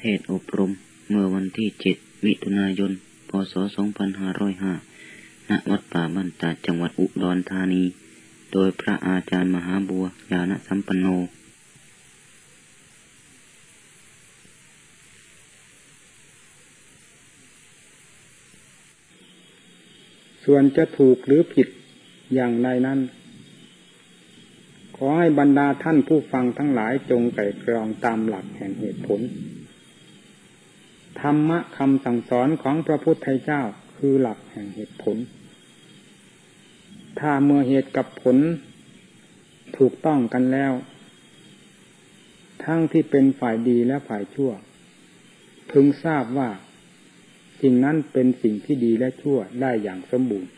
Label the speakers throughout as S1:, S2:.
S1: เทศอบรม เมื่อวันที่เจ็ดมิถุนายน พศ 2505 ณ วัดป่าบ้านตาดจังหวัดอุดรธานี โดยพระอาจารย์มหาบัวยาณสัมปันโน
S2: ส่วนจะถูกหรือผิดอย่างใดนั้น ขอให้บรรดาท่านผู้ฟังทั้งหลายจงไก่กรองตามหลักแห่งเหตุผล ธรรมะคำสั่งสอนของพระพุทธเจ้าคือหลักแห่งเหตุผล ถ้าเมื่อเหตุกับผลถูกต้องกันแล้ว ทั้งที่เป็นฝ่ายดีและฝ่ายชั่ว พึงทราบว่าสิ่งนั้นเป็นสิ่งที่ดีและชั่วได้อย่างสมบูรณ์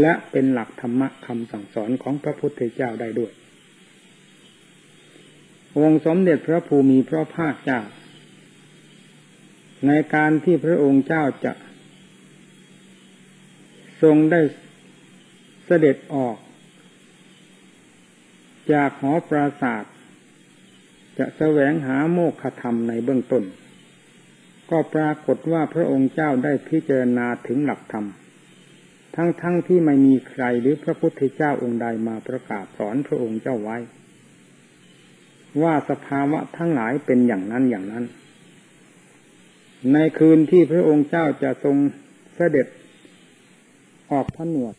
S2: และเป็นหลักธรรมะคำสั่งสอนของพระพุทธเจ้าได้ด้วย องค์สมเด็จพระภูมิพระภาคเจ้า ในการที่พระองค์เจ้าจะ ทรงได้เสด็จออก จากหอปราศาสตร์จะแสวงหาโมฆะธรรมในเบื้องต้น ก็ปรากฏว่าพระองค์เจ้าได้พิจารณาถึงหลักธรรม ทั้งๆทที่ไม่มีใครหรือพระพุทธเจ้าองค์ใดมาประกาศสอนพระองค์เจ้าไว้ ว่าสภาวะทั้งหลายเป็นอย่างนั้นอย่างนั้น ในคืนที่พระองค์เจ้าจะทรงเสด็จออกพระหนวด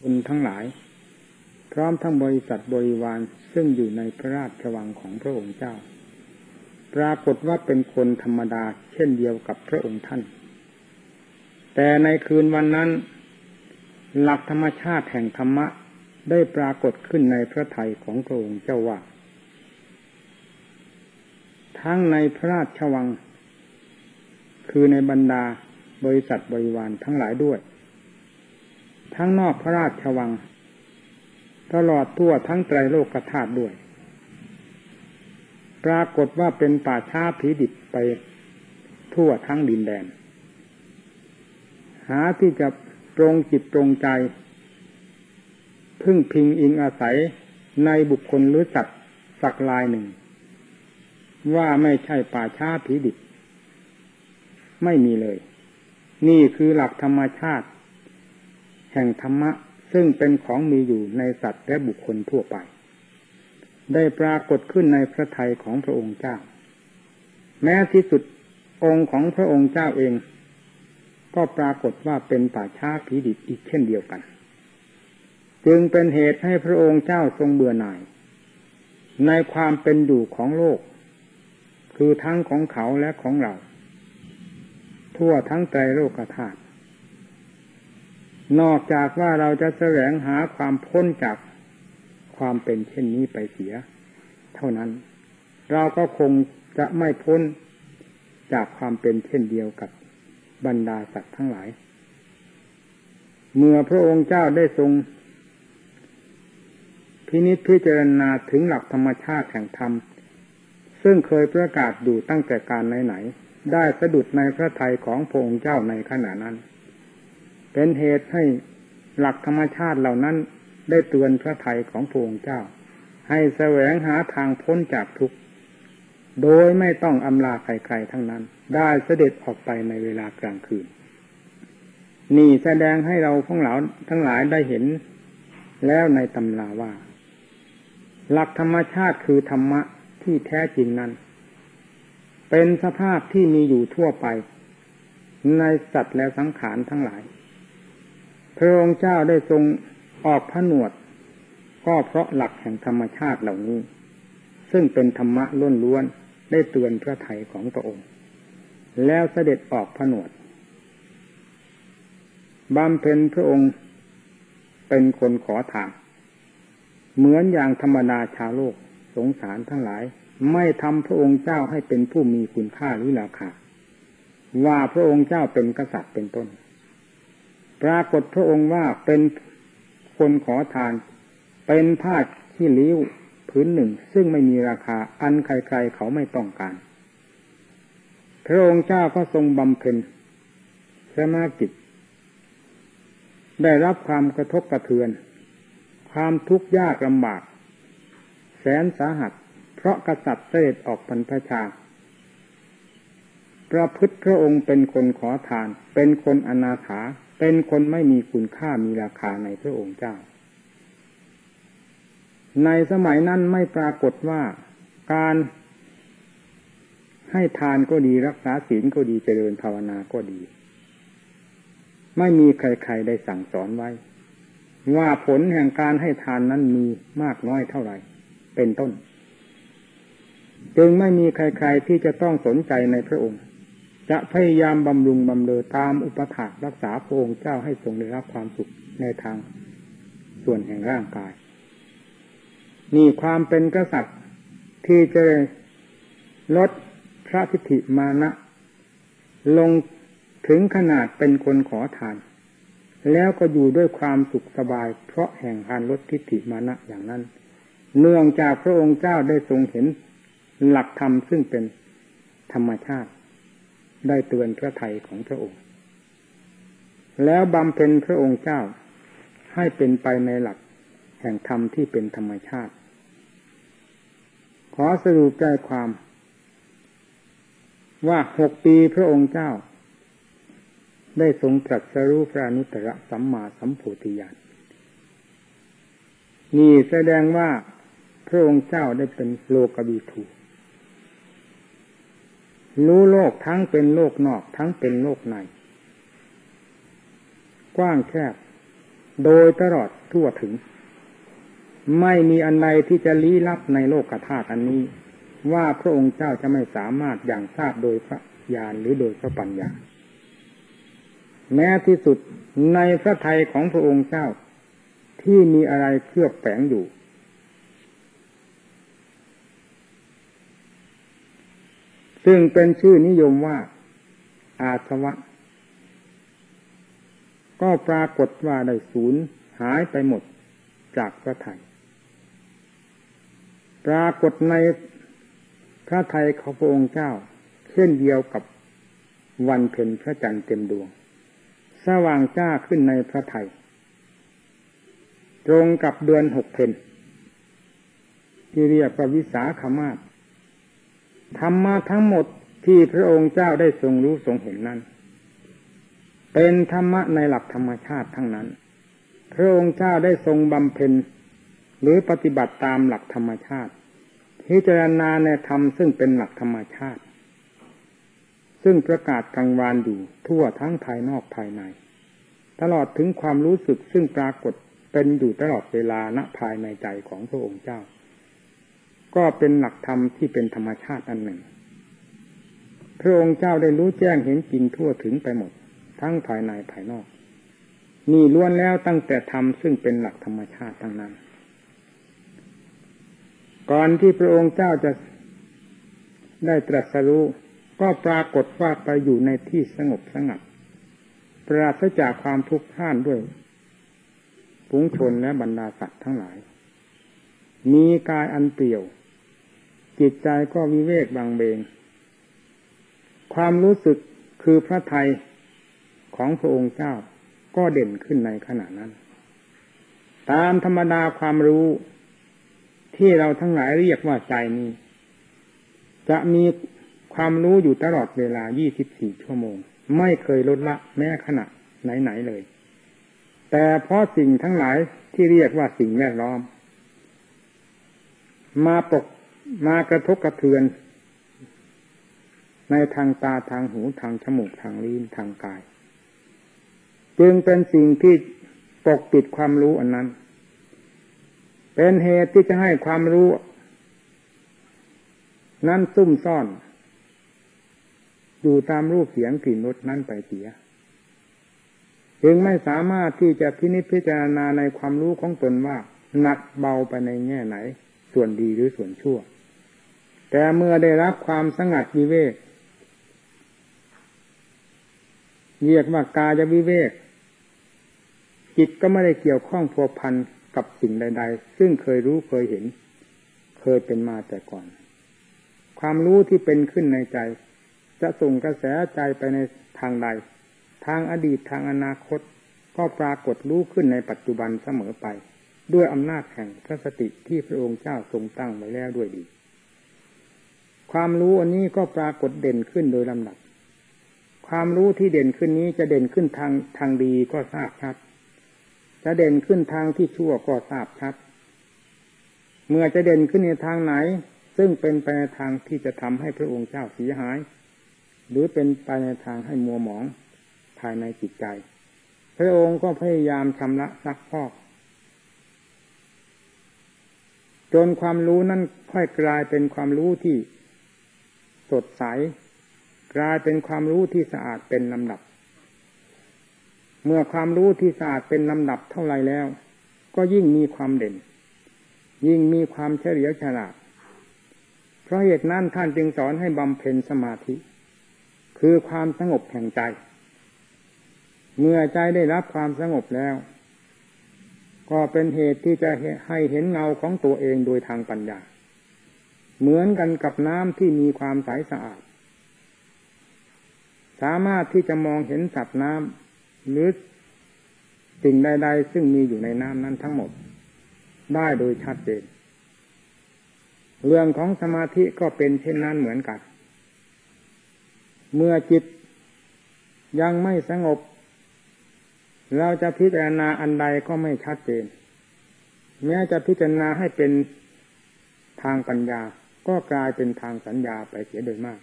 S2: คนทั้งหลาย พร้อมทั้งบริษัทบริวารซึ่งอยู่ในพระราชวังของพระองค์เจ้า ปรากฏว่าเป็นคนธรรมดาเช่นเดียวกับพระองค์ท่าน แต่ในคืนวันนั้น หลักธรรมชาติแห่งธรรมะได้ปรากฏขึ้นในพระทัยของพระองค์เจ้าว่า ทั้งในพระราชวัง คือในบรรดาบริษัทบริวารทั้งหลายด้วย ทั้งนอกพระราชวัง ตลอดทั่วทั้งไตรโลกธาตุด้วย ปรากฏว่าเป็นป่าช้าผีดิบไปทั่วทั้งดินแดน หาที่จะตรงจิตตรงใจ พึ่งพิงอิงอาศัยในบุคคลหรือสัตว์สักลายหนึ่ง ว่าไม่ใช่ป่าช้าผีดิบ ไม่มีเลย นี่คือหลักธรรมชาติ แห่งธรรมะ ซึ่งเป็นของมีอยู่ในสัตว์และบุคคลทั่วไป ได้ปรากฏขึ้นในพระทัยของพระองค์เจ้า แม้ที่สุดองค์ของพระองค์เจ้าเอง ก็ปรากฏว่าเป็นป่าช้าผีดิบอีกเช่นเดียวกัน จึงเป็นเหตุให้พระองค์เจ้าทรงเบื่อหน่าย ในความเป็นอยู่ของโลก คือทั้งของเขาและของเรา ทั่วทั้งใจโลกธาตุนอกจากว่าเราจะแสวงหาความพ้นจากความเป็นเช่นนี้ไปเสีย เท่านั้น เราก็คงจะไม่พ้นจากความเป็นเช่นเดียวกับบรรดาสัตว์ทั้งหลาย เมื่อพระองค์เจ้าได้ทรง พินิจพิจารณาถึงหลักธรรมชาติแห่งธรรม ซึ่งเคยประกาศอยู่ตั้งแต่การไหนๆ ได้สะดุดในพระทัยของพระองค์เจ้าในขณะนั้น เป็นเหตุให้หลักธรรมชาติเหล่านั้นได้เตือนพระทัยของพระองค์เจ้า ให้แสวงหาทางพ้นจากทุกข์โดยไม่ต้องอำลาใครๆทั้งนั้น ได้เสด็จออกไปในเวลากลางคืน นี่แสดงให้เราทั้งหลาทั้งหลายได้เห็นแล้วในตำราว่า หลักธรรมชาติคือธรรมะที่แท้จริงนั้น เป็นสภาพที่มีอยู่ทั่วไป ในสัตว์และสังขารทั้งหลาย พระองค์เจ้าได้ทรงออกผนวด ก็เพราะหลักแห่งธรรมชาติเหล่านี้ ซึ่งเป็นธรรมะล้นล้วนได้เตือนพระไถยของพระองค์ แล้วเสด็จออกผนวดบำเพ็ญพระองค์เป็นคนขอทานเหมือนอย่างธรรมดาชาวโลกสงสารทั้งหลาย ไม่ทำพระองค์เจ้าให้เป็นผู้มีคุณค่าหรือราคาว่าพระองค์เจ้าเป็นกษัตริย์เป็นต้น ปรากฏพระองค์ว่าเป็นคนขอทาน เป็นผ้าที่ลิ้วพื้นหนึ่ง ซึ่งไม่มีราคาอันใครๆเขาไม่ต้องการ พระองค์เจ้าก็ทรงบำเพ็ญสมากิจ ได้รับความกระทบกระเทือน ความทุกข์ยากลำบาก แสนสาหัส เพราะกษัตริย์เสด็จออกพันพชาประพฤติพระองค์เป็นคนขอทาน เป็นคนอนาถา เป็นคนไม่มีคุณค่ามีราคาในพระองค์เจ้า ในสมัยนั้นไม่ปรากฏว่าการให้ทานก็ดีรักษาศีลก็ดีเจริญภาวนาก็ดี ไม่มีใครๆได้สั่งสอนไว้ ว่าผลแห่งการให้ทานนั้นมีมากน้อยเท่าไหร่ เป็นต้น จึงไม่มีใครๆที่จะต้องสนใจในพระองค์ จะพยายามบำรุงบำเรอตามอุปถากรักษาพระองค์เจ้าให้ทรงได้รับความสุขในทางส่วนแห่งร่างกาย นี่ความเป็นกษัตริย์ที่จะลดพระทิฏฐิมานะ ลงถึงขนาดเป็นคนขอทาน แล้วก็อยู่ด้วยความสุขสบาย เพราะแห่งการลดทิฏฐิมานะอย่างนั้น เนื่องจากพระองค์เจ้าได้ทรงเห็น หลักธรรมซึ่งเป็นธรรมชาติ ได้เตือนพระไทยของพระองค์ แล้วบำเพ็ญพระองค์เจ้าให้เป็นไปในหลักแห่งธรรมที่เป็นธรรมชาติ ขอสรุปใจความ ว่าหกปีพระองค์เจ้า ได้ทรงตรัสรู้พระนุตตรสัมมาสัมโพธิญาณนี่แสดงว่าพระองค์เจ้าได้เป็นโลกบิทู รู้โลกทั้งเป็นโลกนอกทั้งเป็นโลกใน กว้างแคบ โดยตลอดทั่วถึง ไม่มีอันใดที่จะลี้ลับในโลกธาตุอันนี้ ว่าพระองค์เจ้าจะไม่สามารถอย่างทราบโดยพระญาณหรือโดยพระปัญญา แม้ที่สุดในพระทัยของพระองค์เจ้าที่มีอะไรเคลือบแฝงอยู่ ซึ่งเป็นชื่อนิยมว่า อาสวะ ก็ปรากฏว่าได้สูญหายไปหมดจากพระไทยปรากฏในพระไทยของพระองค์เจ้า เช่นเดียวกับวันเพ็ญพระจันทร์เต็มดวง สว่างจ้าขึ้นในพระไทยตรงกับเดือนหกเพนที่เรียกว่าวิสาขมาศ ธรรมะทั้งหมดที่พระองค์เจ้าได้ทรงรู้ทรงเห็นนั้น เป็นธรรมะในหลักธรรมชาติทั้งนั้น พระองค์เจ้าได้ทรงบำเพ็ญหรือปฏิบัติตามหลักธรรมชาติพิจารณาในธรรมซึ่งเป็นหลักธรรมชาติ ซึ่งประกาศกลางวานอยู่ทั่วทั้งภายนอกภายใน ตลอดถึงความรู้สึกซึ่งปรากฏเป็นอยู่ตลอดเวลาณภายในใจของพระองค์เจ้า ก็เป็นหลักธรรมที่เป็นธรรมชาติอันหนึ่ง พระองค์เจ้าได้รู้แจ้งเห็นจริงทั่วถึงไปหมด ทั้งภายในภายนอก นี่ล้วนแล้วตั้งแต่ธรรมซึ่งเป็นหลักธรรมชาติทั้งนั้น ก่อนที่พระองค์เจ้าจะได้ตรัสรู้ก็ปรากฏว่าไปอยู่ในที่สงบสงัด ปราศจากความทุกข์ท่านด้วยปุงชนและบรรดาสัตว์ทั้งหลาย มีกายอันเปลี่ยว จิตใจก็วิเวกบางเบง ความรู้สึกคือพระไทยของพระองค์เจ้าก็เด่นขึ้นในขณะนั้น ตามธรรมดาความรู้ที่เราทั้งหลายเรียกว่าใจนี้ จะมีความรู้อยู่ตลอดเวลา 24 ชั่วโมง ไม่เคยลดละแม้ขณะไหนๆเลย แต่เพราะสิ่งทั้งหลายที่เรียกว่าสิ่งแวดล้อม มาปก มากระทบกระเทือน ในทางตาทางหูทางจมูกทางลิ้นทางกาย จึงเป็นสิ่งที่ปกปิดความรู้อันนั้น เป็นเหตุที่จะให้ความรู้ นั้นซุ่มซ่อน อยู่ตามรูปเสียงกลิ่นรสนั้นไปเสียจึงไม่สามารถที่จะพินิจพิจารณาในความรู้ของตนว่าหนักเบาไปในแง่ไหน ส่วนดีหรือส่วนชั่ว แต่เมื่อได้รับความสงัดวิเวกเรียกว่ากายวิเวก จิตก็ไม่ได้เกี่ยวข้องพัวพันกับสิ่งใด ๆ ซึ่งเคยรู้เคยเห็น เคยเป็นมาแต่ก่อน ความรู้ที่เป็นขึ้นในใจ จะส่งกระแสใจไปในทางใด ทางอดีตทางอนาคต ก็ปรากฏรู้ขึ้นในปัจจุบันเสมอไป ด้วยอำนาจแห่งพระสติที่พระองค์เจ้าทรงตั้งไว้แล้วด้วยดี ความรู้อันนี้ก็ปรากฏเด่นขึ้นโดยลำดับ ความรู้ที่เด่นขึ้นนี้จะเด่นขึ้นทางทางดีก็ทราบชัด จะเด่นขึ้นทางที่ชั่วก็ทราบชัด เมื่อจะเด่นขึ้นในทางไหน ซึ่งเป็นไปในทางที่จะทำให้พระองค์เจ้าเสียหาย หรือเป็นไปในทางให้มัวหมองภายในจิตใจ พระองค์ก็พยายามชำระซักพอก จนความรู้นั้นค่อยกลายเป็นความรู้ที่สดใส กลายเป็นความรู้ที่สะอาดเป็นลำดับ เมื่อความรู้ที่สะอาดเป็นลำดับเท่าไรแล้ว ก็ยิ่งมีความเด่น ยิ่งมีความเฉลียวฉลาด เพราะเหตุนั้นท่านจึงสอนให้บำเพ็ญสมาธิ คือความสงบแห่งใจ เมื่อใจได้รับความสงบแล้ว ก็เป็นเหตุที่จะให้เห็นเงาของตัวเองโดยทางปัญญา เหมือนกันกับน้ำที่มีความใสสะอาด สามารถที่จะมองเห็นสัตว์น้ำหรือสิ่งใด ๆ ซึ่งมีอยู่ในน้ำนั้นทั้งหมด ได้โดยชัดเจน เรื่องของสมาธิก็เป็นเช่นนั้นเหมือนกัน เมื่อจิตยังไม่สงบ เราจะพิจารณาอันใดก็ไม่ชัดเจน แม้จะพิจารณาให้เป็นทางปัญญา ก็กลายเป็นทางสัญญาไปเสียโดยมาก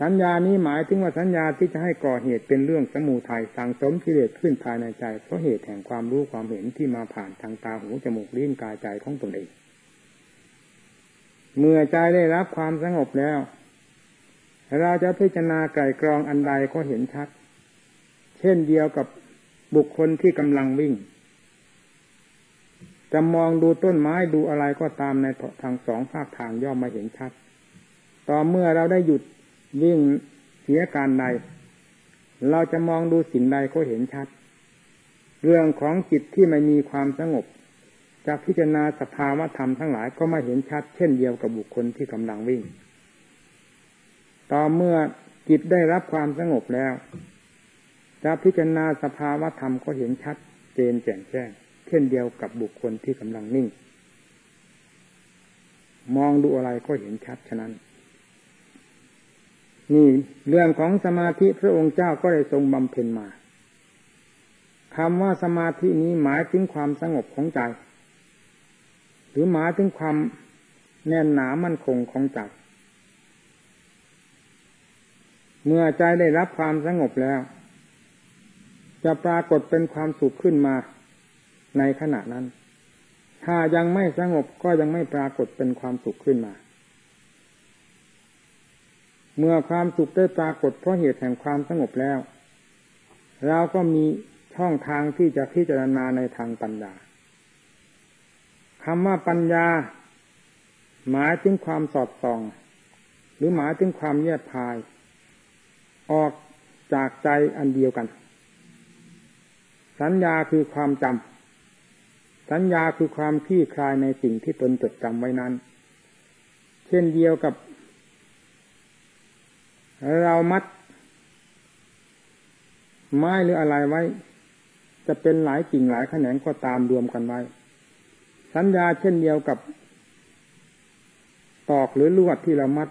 S2: สัญญานี้หมายถึงว่าสัญญาที่จะให้ก่อเหตุเป็นเรื่องสมูทัยสั่งสมกิเลสขึ้นภายในใจ เพราะเหตุแห่งความรู้ความเห็นที่มาผ่านทางตาหูจมูกลิ้นกายใจของตนเอง เมื่อใจได้รับความสงบแล้ว เราจะพิจารณาไก่กรองอันใดก็เห็นชัด เช่นเดียวกับบุคคลที่กำลังวิ่ง จะมองดูต้นไม้ดูอะไรก็ตามในทางสองภาคทางย่อมมาเห็นชัด ต่อเมื่อเราได้หยุดวิ่งเสียการใด เราจะมองดูสิ่งใดก็เห็นชัด เรื่องของจิตที่ไม่มีความสงบจะพิจารณาสภาวะธรรมทั้งหลายก็มาเห็นชัด เช่นเดียวกับบุคคลที่กำลังวิ่ง ต่อเมื่อจิตได้รับความสงบแล้ว จะพิจารณาสภาวะธรรมก็เห็นชัดเจนแจ่มแจ้งเช่นเดียวกับบุคคลที่กำลังนิ่ง มองดูอะไรก็เห็นชัดฉะนั้น นี่เรื่องของสมาธิพระองค์เจ้าก็ได้ทรงบำเพ็ญมาคำว่าสมาธินี้หมายถึงความสงบของใจ หรือหมายถึงความแน่นหนามั่นคงของใจเมื่อใจได้รับความสงบแล้ว จะปรากฏเป็นความสุขขึ้นมาในขณะนั้น ถ้ายังไม่สงบก็ยังไม่ปรากฏเป็นความสุขขึ้นมา เมื่อความสุขได้ปรากฏเพราะเหตุแห่งความสงบแล้ว เราก็มีช่องทางที่จะพิจารณาในทางปัญญาคำว่าปัญญา หมายถึงความสอดส่อง หรือหมายถึงความแยบพาย ออกจากใจอันเดียวกัน สัญญาคือความจำสัญญาคือความคลี่คลายในสิ่งที่ตนจดจำไว้นั้น เช่นเดียวกับ เรามัด ไม้หรืออะไรไว้ จะเป็นหลายกิ่งหลายแขนงก็ตามรวมกันไว้ สัญญาเช่นเดียวกับ ตอกหรือลวดที่เรามัด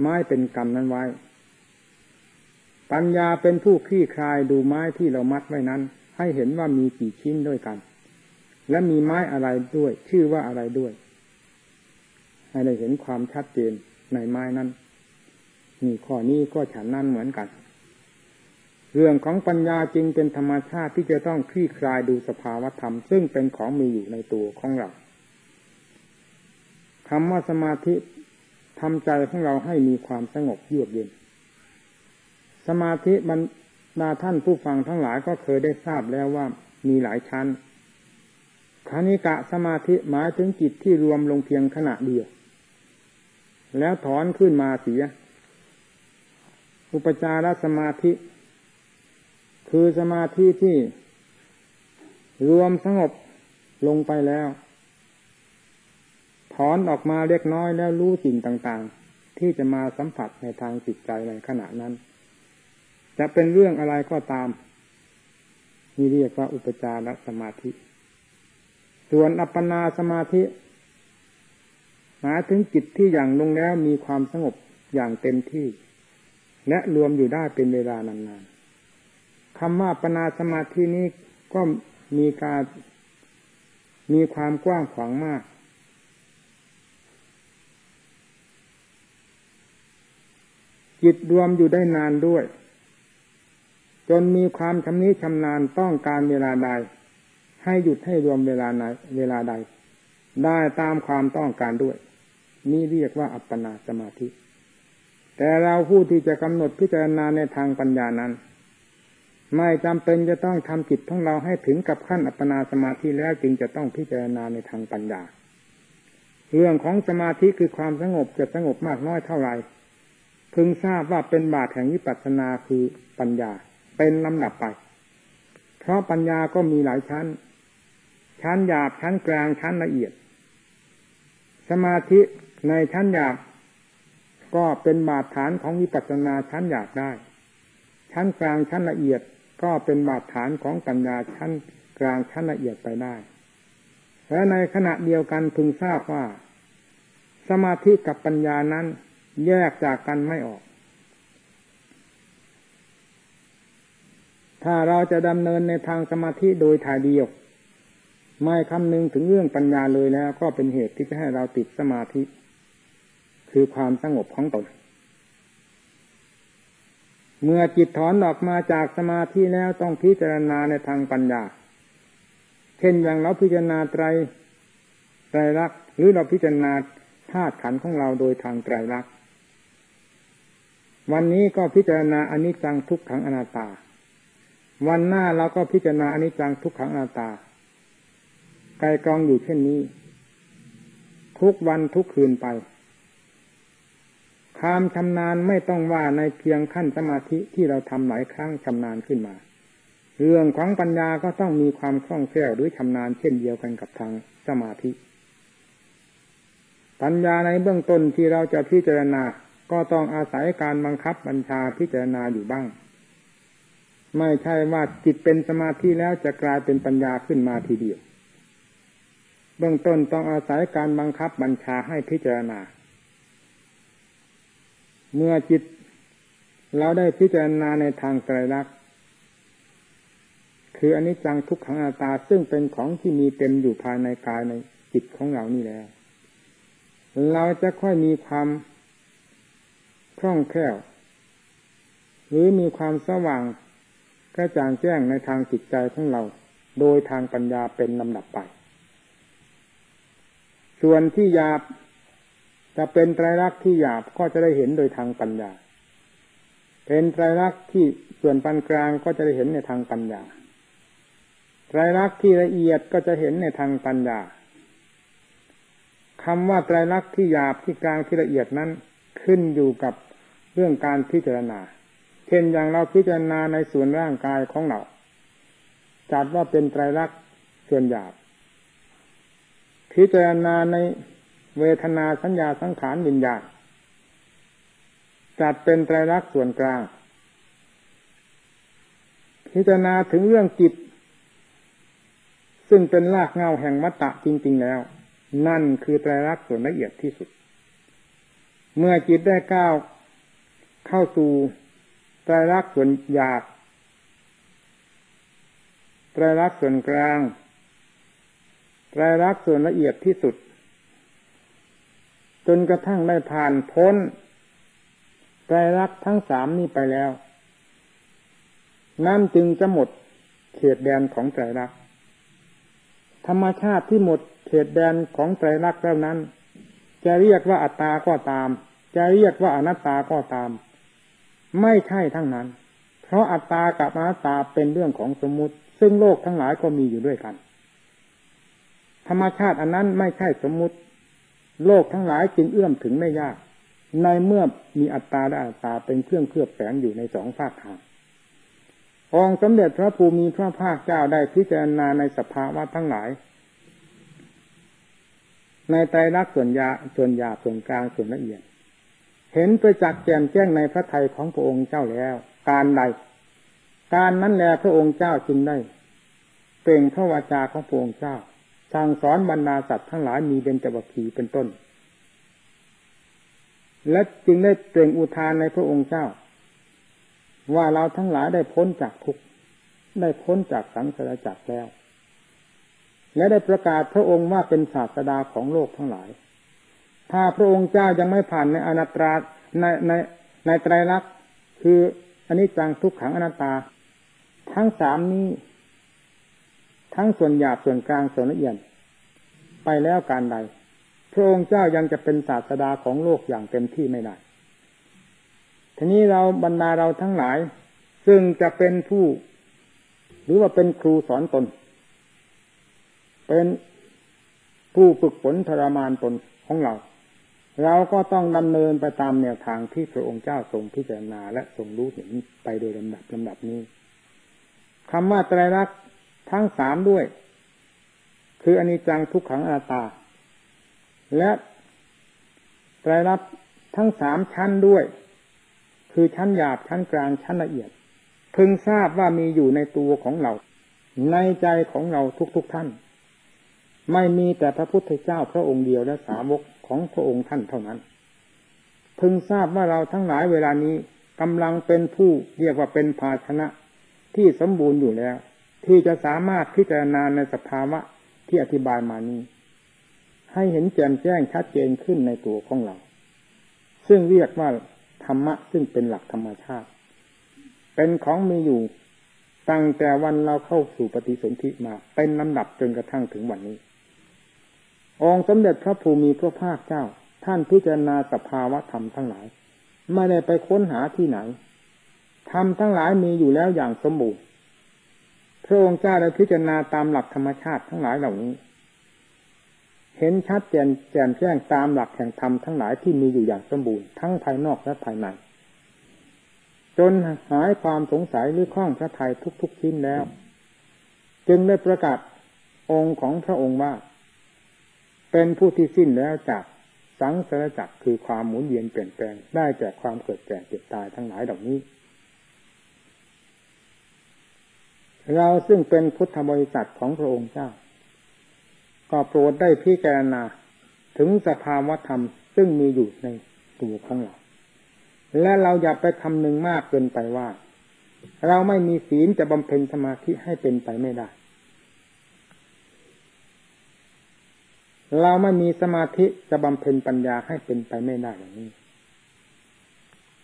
S2: ไม้เป็นกรรมนั้นไว้ ปัญญาเป็นผู้คลี่คลายดูไม้ที่เรามัดไว้นั้น ให้เห็นว่ามีกี่ชิ้นด้วยกัน และมีไม้อะไรด้วย ชื่อว่าอะไรด้วย ให้ได้เห็นความชัดเจนในไม้นั้นนี่ข้อนี้ก็ฉันนั่นเหมือนกัน เรื่องของปัญญาจริงเป็นธรรมชาติที่จะต้องคลี่คลายดูสภาวธรรม ซึ่งเป็นของมีอยู่ในตัวของเราคำว่าสมาธิทำใจของเราให้มีความสงบเยือกเย็น สมาธิบรรดาท่านผู้ฟังทั้งหลายก็เคยได้ทราบแล้วว่ามีหลายชั้นคณิกะสมาธิหมายถึงจิตที่รวมลงเพียงขณะเดียว แล้วถอนขึ้นมาเสีย อุปจารสมาธิ คือสมาธิที่รวมสงบลงไปแล้ว ถอนออกมาเล็กน้อยแล้วรู้สิ่งต่างๆ ที่จะมาสัมผัสในทางจิตใจในขณะนั้น จะเป็นเรื่องอะไรก็ตามนี่เรียกว่าอุปจารสมาธิ ส่วนอัปปนาสมาธิหมายถึงจิตที่อย่างลงแล้วมีความสงบอย่างเต็มที่ และรวมอยู่ได้เป็นเวลานานๆคำว่าปนาสมาธินี้ก็มีการมีความกว้างขวางมาก จิตรวมอยู่ได้นานด้วย นมีความชำนิชำนาญต้องการเวลาใด ให้หยุดให้รวมเวลาไหนเวลาใด ได้ตามความต้องการด้วย นี่เรียกว่าอัปปนาสมาธิ แต่เราผู้ที่จะกำหนดพิจารณาในทางปัญญานั้น ไม่จำเป็นจะต้องทำจิตของเราให้ถึงกับขั้นอัปปนาสมาธิแล้วจึงจะต้องพิจารณาในทางปัญญา เรื่องของสมาธิคือความสงบจะสงบมากน้อยเท่าไหร่พึงทราบว่าเป็นบาตแห่งวิปัสสนาคือปัญญา เป็นลำดับไป เพราะปัญญาก็มีหลายชั้น ชั้นหยาบชั้นกลางชั้นละเอียด สมาธิในชั้นหยาบก็เป็นบาดฐานของวิปัสสนาชั้นหยาบได้ ชั้นกลางชั้นละเอียดก็เป็นบาดฐานของปัญญาชั้นกลางชั้นละเอียดไปได้และในขณะเดียวกันพึงทราบว่า สมาธิกับปัญญานั้นแยกจากกันไม่ออก ถ้าเราจะดำเนินในทางสมาธิโดยถ่ายเดียว ไม่คำนึงถึงเรื่องปัญญาเลยแล้ว ก็เป็นเหตุที่จะให้เราติดสมาธิ คือความสงบของตน เมื่อจิตถอนออกมาจากสมาธิแล้วต้องพิจารณาในทางปัญญา เช่นอย่างเราพิจารณาไตรไตรลักษณ์หรือเราพิจารณาธาตุขันของเราโดยทางไตรลักษณ์วันนี้ก็พิจารณาอนิจจังทุกขังอนัตตา วันหน้าเราก็พิจารณาอนิจจังทุกขังอนัตตาไกลกองอยู่เช่นนี้ ทุกวันทุกคืนไปความชำนาญไม่ต้องว่าในเพียงขั้นสมาธิที่เราทำหลายครั้งชำนาญขึ้นมา เรื่องของปัญญาก็ต้องมีความคล่องแคล่วหรือชำนาญเช่นเดียวกันกับทางสมาธิ ปัญญาในเบื้องต้นที่เราจะพิจารณา ก็ต้องอาศัยการบังคับบัญชาพิจารณาอยู่บ้าง ไม่ใช่ว่าจิตเป็นสมาธิแล้วจะกลายเป็นปัญญาขึ้นมาทีเดียว เบื้องต้นต้องอาศัยการบังคับบัญชาให้พิจารณา เมื่อจิตเราได้พิจารณาในทางไตรลักษณ์คืออนิจจังทุกขังอาตาซึ่งเป็นของที่มีเต็มอยู่ภายในกายในจิตของเรานี่แล้ว เราจะค่อยมีความคล่องแคล่ว หรือมีความสว่าง กระจ่างแจ้งในทางจิตใจของเรา โดยทางปัญญาเป็นลำดับไป ส่วนที่หยาบจะเป็นไตรลักษณ์ที่หยาบก็จะได้เห็นโดยทางปัญญา เป็นไตรลักษณ์ที่ส่วนปานกลางก็จะได้เห็นในทางปัญญา ไตรลักษณ์ที่ละเอียดก็จะเห็นในทางปัญญาคำว่าไตรลักษณ์ที่หยาบที่กลางที่ละเอียดนั้นขึ้นอยู่กับเรื่องการพิจารณา ช่นอย่างเราพิจารณาในส่วนร่างกายของเรา จัดว่าเป็นไตรลักษณ์ส่วนหยาบ พิจารณาในเวทนาสัญญาสังขารวิญญาณจัดเป็นไตรลักษณ์ส่วนกลาง พิจารณาถึงเรื่องจิต ซึ่งเป็นรากเงาแห่งมัตตะจริง ๆแล้ว นั่นคือไตรลักษณ์ส่วนละเอียดที่สุด เมื่อจิตได้ก้าวเข้าสู่ ไตรลักษณ์ส่วนหยาบไตรลักษณ์ส่วนกลางไตรลักษณ์ส่วนละเอียดที่สุด จนกระทั่งได้ผ่านพ้นไตรลักษณ์ทั้งสามนี้ไปแล้ว นั่นจึงจะหมดเขตแดนของไตรลักษณ์ธรรมชาติที่หมดเขตแดนของไตรลักษณ์แล้วนั้น จะเรียกว่าอัตตาก็ตาม จะเรียกว่าอนัตตาก็ตาม ไม่ใช่ทั้งนั้น เพราะอัตตากับอนัตตาเป็นเรื่องของสมมุติ ซึ่งโลกทั้งหลายก็มีอยู่ด้วยกัน ธรรมชาติอันนั้นไม่ใช่สมมุติ โลกทั้งหลายจึงเอื้อมถึงไม่ยาก ในเมื่อมีอัตตาและอัตตาเป็นเครื่องเคลือบแฝงอยู่ในสองภาคทางองสมเด็จพระภูมิพระภาคเจ้าได้พิจารณาในสภาวะทั้งหลาย ในไตรลักษณ์ส่วนยาส่วนยาส่วนกลางส่วนละเอียด เห็นไปจักษ์แจ่มแจ้งในพระทัยของพระองค์เจ้าแล้ว การใด การนั้นแลพระองค์เจ้าจึงได้เปล่งพระวาจาของพระองค์เจ้าสั่งสอนบรรดาสัตว์ทั้งหลายมีเบญจวัคคีเป็นต้น และจึงได้เปล่งอุทานในพระองค์เจ้า ว่าเราทั้งหลายได้พ้นจากทุกข์ได้พ้นจากสังสารจักรแล้ว และได้ประกาศพระองค์ว่าเป็นศาสดาของโลกทั้งหลาย ถ้าพระองค์เจ้ายังไม่ผ่านในอนัตตาในในในไตรลักษณ์คืออันนี้จังทุกขังอนัตตา ทั้งสามนี้ ทั้งส่วนหยาบส่วนกลางส่วนละเอียดไปแล้วการใด พระองค์เจ้ายังจะเป็นศาสดาของโลกอย่างเต็มที่ไม่ได้ทีนี้เราบรรดาเราทั้งหลาย ซึ่งจะเป็นผู้ หรือว่าเป็นครูสอนตน เป็นผู้ฝึกฝนทรมานตนของเรา เราก็ต้องดำเนินไปตามแนวทางที่พระองค์เจ้าทรงพิจารณาและทรงรู้เห็นไปโดยลำดับลำดับนี้คำว่าไตรลักษณ์ทั้งสามด้วย คืออนิจจังทุกขังอนัตตา และไตรลักษณ์ทั้งสามชั้นด้วย คือชั้นหยาบชั้นกลางชั้นละเอียดพึงทราบว่ามีอยู่ในตัวของเรา ในใจของเราทุกๆทท่าน ไม่มีแต่พระพุทธเจ้าพระองค์เดียวและสาวก ของพระองค์ท่านเท่านั้น พึงทราบว่าเราทั้งหลายเวลานี้กำลังเป็นผู้เรียกว่าเป็นภาชนะที่สมบูรณ์อยู่แล้ว ที่จะสามารถพิจารณาในสภาวะที่อธิบายมานี้ ให้เห็นแจ่มแจ้งชัดเจนขึ้นในตัวของเรา ซึ่งเรียกว่าธรรมะซึ่งเป็นหลักธรรมชาติ เป็นของมีอยู่ตั้งแต่วันเราเข้าสู่ปฏิสนธิมา เป็นลำดับจนกระทั่งถึงวันนี้ องสมเด็จพระภูมิพระภาคเจ้า ท่านพิจารณาสภาวะธรรมทั้งหลายไม่ได้ไปค้นหาที่ไหนธรรมทั้งหลายมีอยู่แล้วอย่างสมบูรณ์พระองค์เจ้าได้พิจารณาตามหลักธรรมชาติทั้งหลายเหล่านี้ เห็นชัดแจ่มแจ่มแจ้งตามหลักแห่งธรรมทั้งหลายที่มีอยู่อย่างสมบูรณ์ทั้งภายนอกและภายในจนหายความสงสัยหรือข้องพระทัยทุกๆชิ้นแล้ว จึงได้ประกาศองค์ของพระองค์ว่า เป็นผู้ที่สิ้นแล้วจากสังสารจักรคือความหมุนเวียนเปลี่ยนแปลงได้แก่ความเกิดแก่เจ็บตายทั้งหลายเหล่านี้ เราซึ่งเป็นพุทธบริษัทของพระองค์เจ้า ก็โปรดได้พิจารณาถึงสภาวธรรมซึ่งมีอยู่ในตัวของเรา และเราอย่าไปคำนึงมากเกินไปว่า เราไม่มีศีลจะบำเพ็ญสมาธิให้เป็นไปไม่ได้ เราไม่มีสมาธิจะบำเพ็ญปัญญาให้เป็นไปไม่ได้อย่างนี้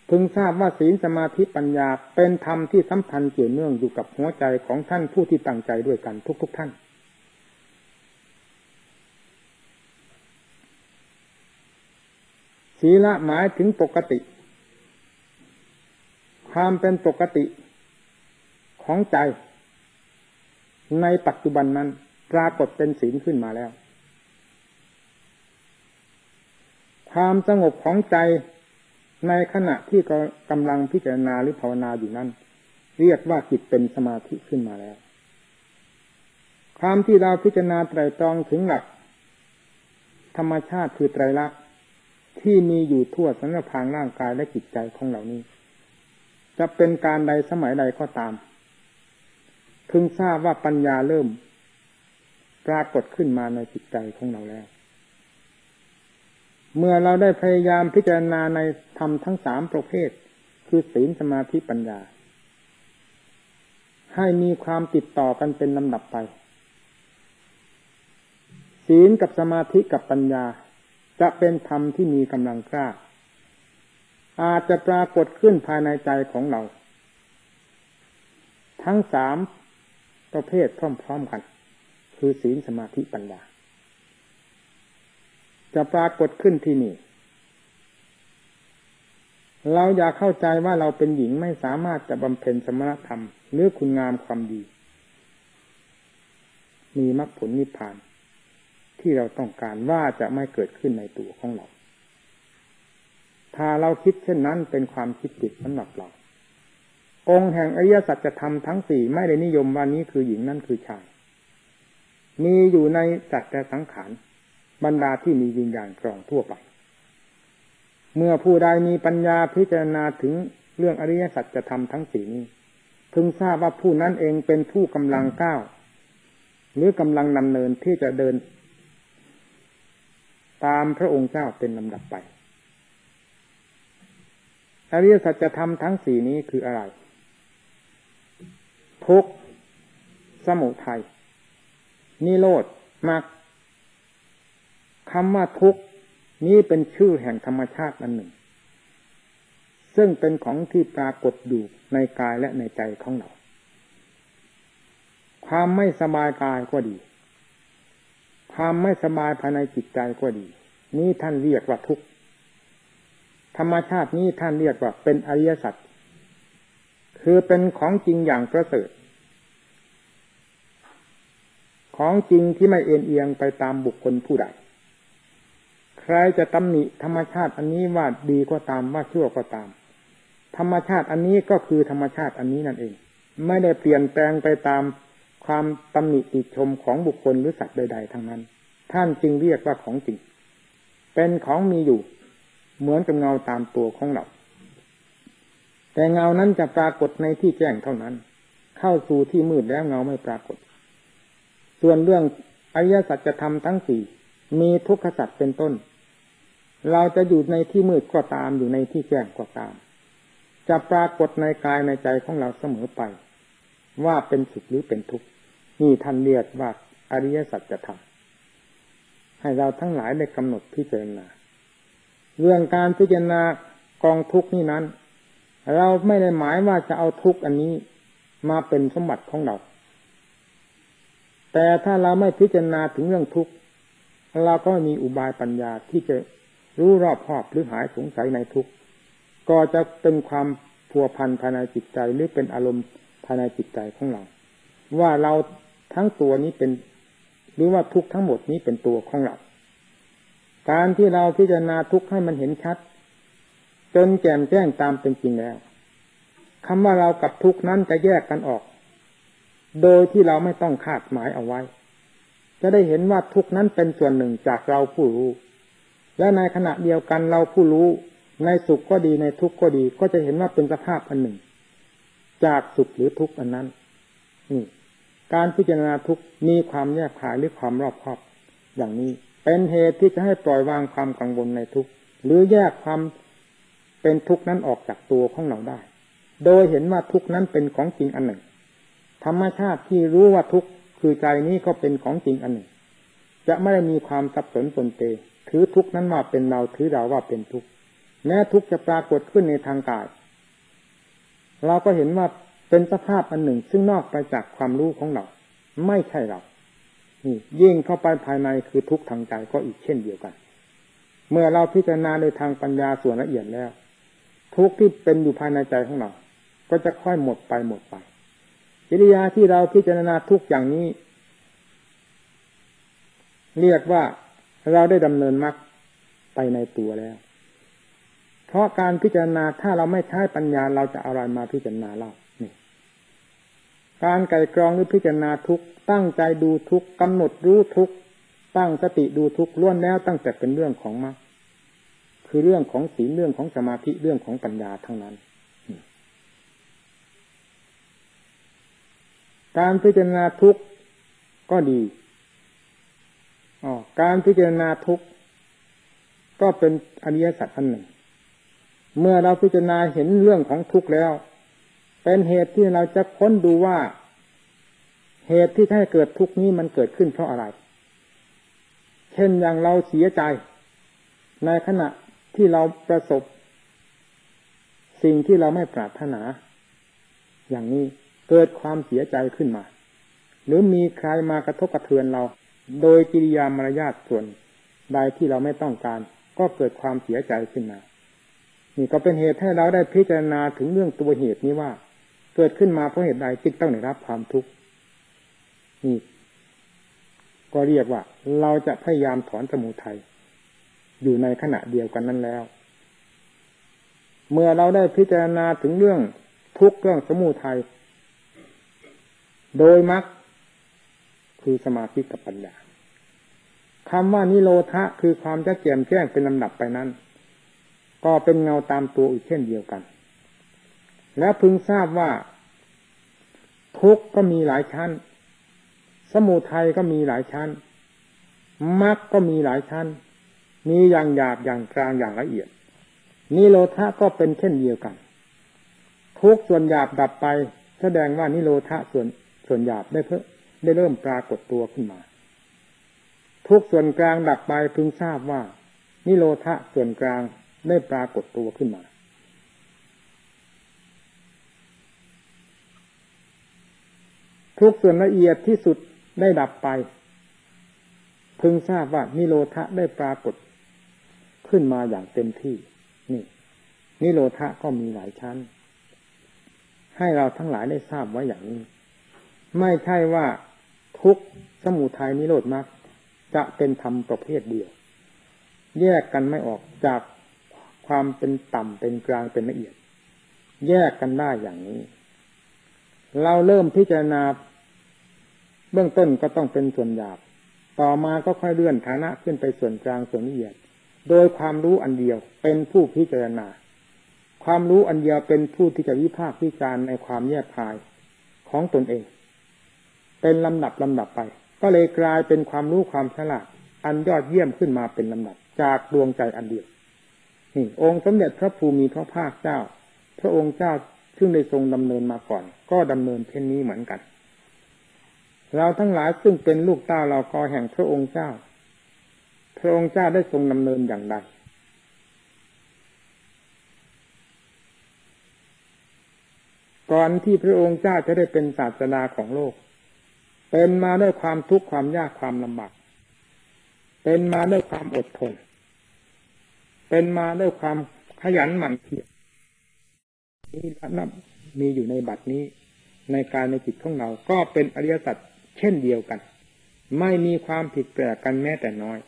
S2: พึงทราบว่าศีลสมาธิปัญญาเป็นธรรมที่สัมพันธ์เกี่ยวเนื่องอยู่กับหัวใจของท่านผู้ที่ตั้งใจด้วยกันทุกๆทท่าน ศีละหมายถึงปกติ ความเป็นปกติของใจ ในปัจจุบันนั้นปรากฏเป็นศีลขึ้นมาแล้ว ความสงบของใจในขณะที่กำลังพิจารณาหรือภาวนาอยู่นั้น เรียกว่าจิตเป็นสมาธิขึ้นมาแล้ว ความที่เราพิจารณาไตรตรองถึงหลัก ธรรมชาติคือไตรลักษณ์ที่มีอยู่ทั่วสารพางร่างกายและจิตใจของเหล่านี้ จะเป็นการใดสมัยใดก็ตามพึงทราบว่าปัญญาเริ่ม ปรากฏขึ้นมาในจิตใจของเราแล้ว เมื่อเราได้พยายามพิจารณาในธรรมทั้งสามประเภท คือศีลสมาธิปัญญา ให้มีความติดต่อกันเป็นลำดับไป ศีลกับสมาธิกับปัญญา จะเป็นธรรมที่มีกำลังกล้า อาจจะปรากฏขึ้นภายในใจของเรา ทั้งสามประเภทพร้อมๆกัน คือศีลสมาธิปัญญา จะปรากฏขึ้นที่นี่ เราอยากเข้าใจว่าเราเป็นหญิงไม่สามารถจะบำเพ็ญสมณธรรมหรือคุณงามความดี มีมรรคผลนิพพาน ที่เราต้องการว่าจะไม่เกิดขึ้นในตัวของเรา ถ้าเราคิดเช่นนั้นเป็นความคิดผิดสำหรับเรา องค์แห่งอริยสัจธรรมทั้งสี่ไม่ได้นิยมว่านี้คือหญิงนั่นคือชายมีอยู่ในสัจจะสังขาร บรรดาที่มีวิญญาณกรองทั่วไป เมื่อผู้ใดมีปัญญาพิจารณาถึงเรื่องอริยสัจธรรมทั้งสี่นี้พึงทราบว่าผู้นั้นเองเป็นผู้กำลังก้าวหรือกำลังดำเนินที่จะเดิน ตามพระองค์เจ้าเป็นลำดับไปอริยสัจธรรมทั้งสี่นี้คืออะไร ทุกข์สมุทัยนิโรธมรรค คำว่าทุกข์นี้เป็นชื่อแห่งธรรมชาติอันหนึ่ง ซึ่งเป็นของที่ปรากฏอยู่ในกายและในใจของเรา ความไม่สบายกายก็ดี ความไม่สบายภายในจิตใจก็ดี นี้ท่านเรียกว่าทุกข์ ธรรมชาตินี้ท่านเรียกว่าเป็นอริยสัจ คือเป็นของจริงอย่างประเสริฐของจริงที่ไม่เอ็นเอียงไปตามบุคคลผู้ใด รจะตำหนิธรรมชาติอันนี้ว่าดีก็ตามว่าชั่วก็ตาม ธรรมชาติอันนี้ก็คือธรรมชาติอันนี้นั่นเอง ไม่ได้เปลี่ยนแปลงไปตามความตำหนิติชมของบุคคลหรือสัตว์ใด ๆทั้งนั้น ท่านจึงเรียกว่าของจริง เป็นของมีอยู่ เหมือนกับเงาตามตัวของเรา แต่เงานั้นจะปรากฏในที่แจ้งเท่านั้น เข้าสู่ที่มืดแล้วเงาไม่ปรากฏ ส่วนเรื่องอริยสัจธรรมทั้งสี่มีทุกขสัจเป็นต้น เราจะอยู่ในที่มืดก็ตามอยู่ในที่แจ้งก็ตาม จะปรากฏในกายในใจของเราเสมอไป ว่าเป็นสุขหรือเป็นทุกข์นี่ท่านเรียกว่าอริยสัจจะทำให้เราทั้งหลายได้กำหนดพิจารณาเรื่องการพิจารณากองทุกข์นี่นั้น เราไม่ได้หมายว่าจะเอาทุกข์อันนี้มาเป็นสมบัติของเรา แต่ถ้าเราไม่พิจารณาถึงเรื่องทุกข์เราก็มีอุบายปัญญาที่จะ รู้รอบคอบหรือหายสงสัยในทุกข์ก็จะเป็นความพัวพันภายในจิตใจหรือเป็นอารมณ์ภายในจิตใจของเรา ว่าเราทั้งตัวนี้เป็น หรือว่าทุกข์ทั้งหมดนี้เป็นตัวของเรา การที่เราพิจารณาทุกข์ให้มันเห็นชัด จนแจ่มแจ้งตามเป็นจริงแล้วคำว่าเรากับทุกข์นั้นจะแยกกันออก โดยที่เราไม่ต้องคาดหมายเอาไว้ จะได้เห็นว่าทุกข์นั้นเป็นส่วนหนึ่งจากเราผู้รู้ และในขณะเดียวกันเราผู้รู้ในสุขก็ดีในทุกข์ก็ดี ก็จะเห็นว่าเป็นสภาพอันหนึ่ง จากสุขหรือทุกข์อันนั้นนี่การพิจารณาทุกข์มีความแยกขายหรือความรอบคอบอย่างนี้ เป็นเหตุที่จะให้ปล่อยวางความกังวลในทุกข์หรือแยกความเป็นทุกข์นั้นออกจากตัวของเราได้ โดยเห็นว่าทุกข์นั้นเป็นของจริงอันหนึ่ง ธรรมชาติที่รู้ว่าทุกข์คือใจนี้ก็เป็นของจริงอันหนึ่ง จะไม่ได้มีความสับสนปนเป ถือทุกนั้นว่าเป็นเราถือเราว่าเป็นทุกแม้ทุกจะปรากฏขึ้นในทางกาย เราก็เห็นว่าเป็นสภาพอันหนึ่ง ซึ่งนอกไปจากความรู้ของเรา ไม่ใช่เรานี่ยิ่งเข้าไปภายในคือทุกทางใจก็อีกเช่นเดียวกัน เมื่อเราพิจารณาในทางปัญญาส่วนละเอียดแล้ว ทุกที่เป็นอยู่ภายในใจของเรา ก็จะค่อยหมดไปหมดไปกิริยาที่เราพิจารณาทุกอย่างนี้ เรียกว่า เราได้ดำเนินมรรคไปในตัวแล้ว เพราะการพิจารณาถ้าเราไม่ใช้ปัญญาเราจะอะไรมาพิจารณาเล่านี่ การไก่กรองหรือพิจารณาทุกตั้งใจดูทุกกำหนดรู้ทุกตั้งสติดูทุกล้วนแล้วตั้งแต่เป็นเรื่องของมรรคคือเรื่องของศีลเรื่องของสมาธิเรื่องของปัญญาทั้งนั้น การพิจารณาทุกก็ดี การพิจารณาทุกข์ก็เป็นอริยสัจอันหนึ่ง เมื่อเราพิจารณาเห็นเรื่องของทุกข์แล้ว เป็นเหตุที่เราจะค้นดูว่า เหตุที่ให้เกิดทุกข์นี้มันเกิดขึ้นเพราะอะไร เช่นอย่างเราเสียใจ ในขณะที่เราประสบ สิ่งที่เราไม่ปรารถนา อย่างนี้เกิดความเสียใจขึ้นมา หรือมีใครมากระทบกระเทือนเรา โดยกิริยามารยาทส่วนใดที่เราไม่ต้องการ ก็เกิดความเสียใจขึ้นมา นี่ก็เป็นเหตุให้เราได้พิจารณาถึงเรื่องตัวเหตุนี้ว่า เกิดขึ้นมาเพราะเหตุใดจึงต้องได้รับความทุกข์นี่ก็เรียกว่า เราจะพยายามถอนสมุทัยอยู่ในขณะเดียวกันนั้นแล้ว เมื่อเราได้พิจารณาถึงเรื่องทุกข์เรื่องสมุทัยโดยมัก คือสมาธิกับปัญญาคำว่านิโรธะคือความจะเจียมแจ้งเป็นลำดับไปนั้น ก็เป็นเงาตามตัวอีกเช่นเดียวกัน และพึงทราบว่า ทุกข์ก็มีหลายชั้น สมุทัยก็มีหลายชั้นมรรคก็มีหลายชั้น มีอย่างหยาบอย่างกลางอย่างละเอียด นิโรธะก็เป็นเช่นเดียวกัน ทุกส่วนหยาบดับไป แสดงว่านิโรธะส่วนส่วนหยาบได้เพิ่ ได้เริ่มปรากฏตัวขึ้นมา ทุกส่วนกลางดับไปพึงทราบว่า นิโรธะส่วนกลางได้ปรากฏตัวขึ้นมาทุกส่วนละเอียดที่สุดได้ดับไป พึงทราบว่านิโรธะได้ปรากฏ ขึ้นมาอย่างเต็มที่ นี่ นิโรธะก็มีหลายชั้น ให้เราทั้งหลายได้ทราบไว้อย่างนี้ ไม่ใช่ว่า ทุกสมุทัยนิโรธมรรคจะเป็นธรรมประเภทเดียว แยกกันไม่ออกจากความเป็นต่ำเป็นกลางเป็นละเอียด แยกกันได้อย่างนี้ เราเริ่มพิจารณา เบื้องต้นก็ต้องเป็นส่วนหยาบ ต่อมาก็ค่อยเลื่อนฐานะขึ้นไปส่วนกลางส่วนละเอียด โดยความรู้อันเดียวเป็นผู้พิจารณา ความรู้อันเดียวเป็นผู้ที่จะวิพากษ์วิจารณ์ในความแยกภายของตนเอง เป็นลำดับลำดับไป ก็เลยกลายเป็นความรู้ความฉลาด อันยอดเยี่ยมขึ้นมาเป็นลำดับ จากดวงใจอันเดียวนี่องค์สมเด็จพระภูมิพระภาคเจ้า พระองค์เจ้าซึ่งได้ทรงดำเนินมาก่อน ก็ดำเนินเช่นนี้เหมือนกัน เราทั้งหลายซึ่งเป็นลูกเต้าเราก็แห่งพระองค์เจ้า พระองค์เจ้าได้ทรงดำเนินอย่างใดก่อนที่พระองค์เจ้าจะได้เป็นศาสดาของโลก เป็นมาด้วยความทุกข์ความยากความลำบาก เป็นมาด้วยความอดทน เป็นมาด้วยความขยันหมั่นเพียรนี่นับมีอยู่ในบัดนี้ ในการในจิตของเรา ก็เป็นอริยสัจเช่นเดียวกัน ไม่มีความผิดแปลกกันแม้แต่น้อย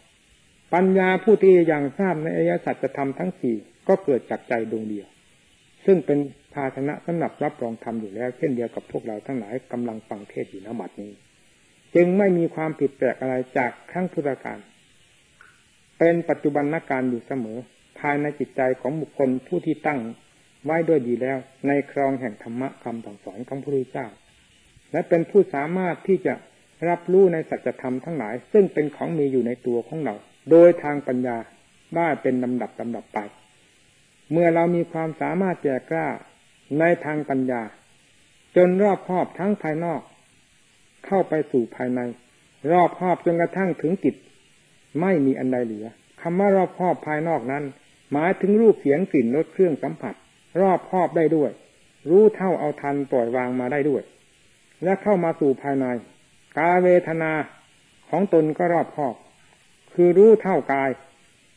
S2: ปัญญาผู้ที่อย่างทราบในอริยสัจจะทำทั้งสี่ก็เกิดจากใจดวงเดียว ซึ่งเป็นภาชนะสำหรับรับรองธรรมอยู่แล้ว เช่นเดียวกับพวกเราทั้งหลายกำลังฟังเทศอยู่ณบัดนี้ จึงไม่มีความผิดแปลกอะไรจากครั้งพุทธกาลเป็นปัจจุบันนักการอยู่เสมอ ภายในจิตใจของบุคคลผู้ที่ตั้งไว้ด้วยดีแล้ว ในครองแห่งธรรมะคำสั่งสอนของพระพุทธเจ้า และเป็นผู้สามารถที่จะรับรู้ในสัจธรรมทั้งหลาย ซึ่งเป็นของมีอยู่ในตัวของเรา โดยทางปัญญาได้เป็นลำดับลำดับไป เมื่อเรามีความสามารถแก่กล้าในทางปัญญา จนรอบครอบทั้งภายนอก เข้าไปสู่ภายใน รอบครอบจนกระทั่งถึงจิต ไม่มีอันใดเหลือคำว่ารอบครอบภายนอกนั้น หมายถึงรูปเสียงกลิ่นรสเครื่องสัมผัส รอบครอบได้ด้วย รู้เท่าเอาทันปล่อยวางมาได้ด้วย และเข้ามาสู่ภายใน กาเวทนาของตนก็รอบครอบ คือรู้เท่ากาย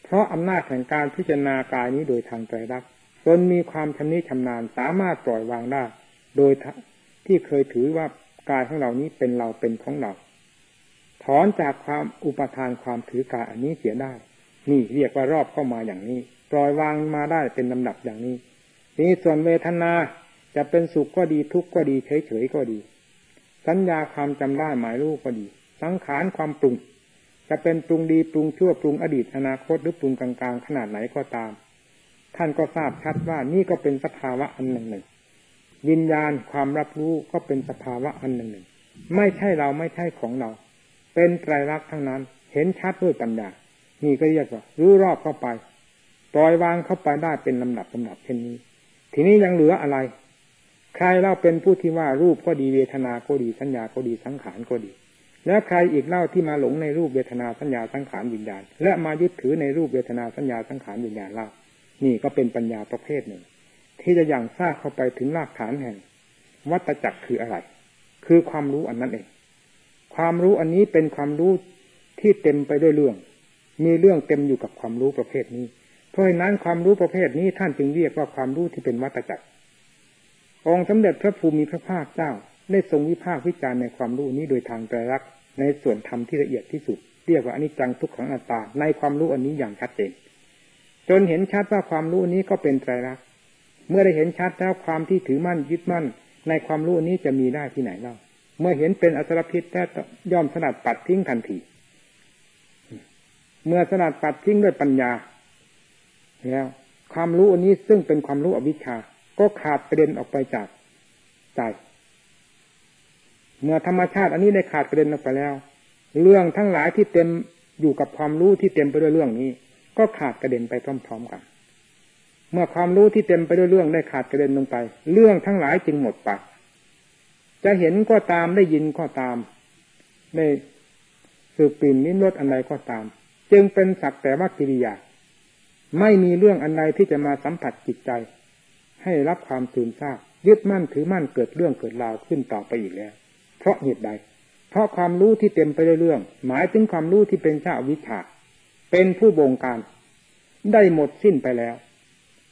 S2: เพราะอำนาจแห่งการพิจารณากายนี้โดยทางใจรักจนมีความชำนิชำนาญสามารถปล่อยวางได้ โดยที่เคยถือว่า กายของเรานี้เป็นเราเป็นของเรา ถอนจากความอุปทานความถือกายอันนี้เสียได้ นี่เรียกว่ารอบเข้ามาอย่างนี้ ปล่อยวางมาได้เป็นลำดับอย่างนี้นี่ส่วนเวทนาจะเป็นสุขก็ดีทุกข์ก็ดีเฉยๆก็ดี สัญญาความจำได้หมายรู้ก็ดี สังขารความปรุง จะเป็นปรุงดีปรุงชั่วปรุงอดีตอนาคตหรือปรุงกลางๆ ขนาดไหนก็ตาม ท่านก็ทราบชัดว่านี่ก็เป็นสภาวะอันหนึ่งหนึ่ง วิญญาณความรับรู้ก็เป็นสภาวะอันหนึ่งหนึ่ง ไม่ใช่เราไม่ใช่ของเรา เป็นไตรลักษณ์ทั้งนั้น เห็นชัดด้วยปัญญา นี่ก็เรียกว่ารู้รอบเข้าไป ปล่อยวางเข้าไปได้เป็นลำดับลำดับเช่นนี้ ทีนี้ยังเหลืออะไร ใครเล่าเป็นผู้ที่ว่ารูปก็ดีเวทนาก็ดีสัญญาก็ดีสังขารก็ดี แล้วใครอีกเล่าที่มาหลงในรูปเวทนาสัญญาสังขารวิญญาณ และมายึดถือในรูปเวทนาสัญญาสังขารวิญญาณเล่า นี่ก็เป็นปัญญาประเภทหนึ่ง ที่จะย่างทราบเข้าไปถึงรากฐานแห่ง วัตจักรคืออะไร คือความรู้อันนั้นเอง ความรู้อันนี้เป็นความรู้ที่เต็มไปด้วยเรื่อง มีเรื่องเต็มอยู่กับความรู้ประเภทนี้ เพราะฉะนั้นความรู้ประเภทนี้ท่านจึงเรียกว่าความรู้ที่เป็นวัตจักรองค์สมเด็จพระภูมิพระภาคเจ้าได้ทรงวิพากษ์วิจารณ์ในความรู้นี้โดยทางไตรลักษณ์ในส่วนธรรมที่ละเอียดที่สุด เรียกว่าอนิจจังทุกขังอนัตตาในความรู้อันนี้อย่างชัดเจนจนเห็นชัดว่าความรู้นี้ก็เป็นไตรลักษณ์ เมื่อได้เห็นชัดแล้วความที่ถือมั่นยึดมั่น ในความรู้นี้จะมีได้ที่ไหนเล่า เมื่อเห็นเป็นอสรพิษแท้ย่อมสลัดปัดทิ้งทันที เมื่อสลัดปัดทิ้งด้วยปัญญา แล้ว ความรู้อันนี้ซึ่งเป็นความรู้อวิชชา ก็ขาดประเด็นออกไปจากใจ เมื่อธรรมชาติอันนี้ได้ขาดประเด็นออกไปแล้ว เรื่องทั้งหลายที่เต็มอยู่กับความรู้ที่เต็มไปด้วยเรื่องนี้ ก็ขาดกระเด็นไปพร้อมๆกัน เมื่อความรู้ที่เต็มไปด้วยเรื่องได้ขาดกระเด็นลงไป เรื่องทั้งหลายจึงหมดไป จะเห็นก็ตามได้ยินก็ตามได้สืบกลิ่นนิ้มรสอะไรก็ตาม จึงเป็นสักแต่ว่ากิริยา ไม่มีเรื่องอันใดที่จะมาสัมผัสจิตใจ ให้รับความตื่นทราบยึดมั่นถือมั่นเกิดเรื่องเกิดราวขึ้นต่อไปอีกแล้ว เพราะเหตุใด เพราะความรู้ที่เต็มไปด้วยเรื่อง หมายถึงความรู้ที่เป็นชาวิชาเป็นผู้บงการ ได้หมดสิ้นไปแล้ว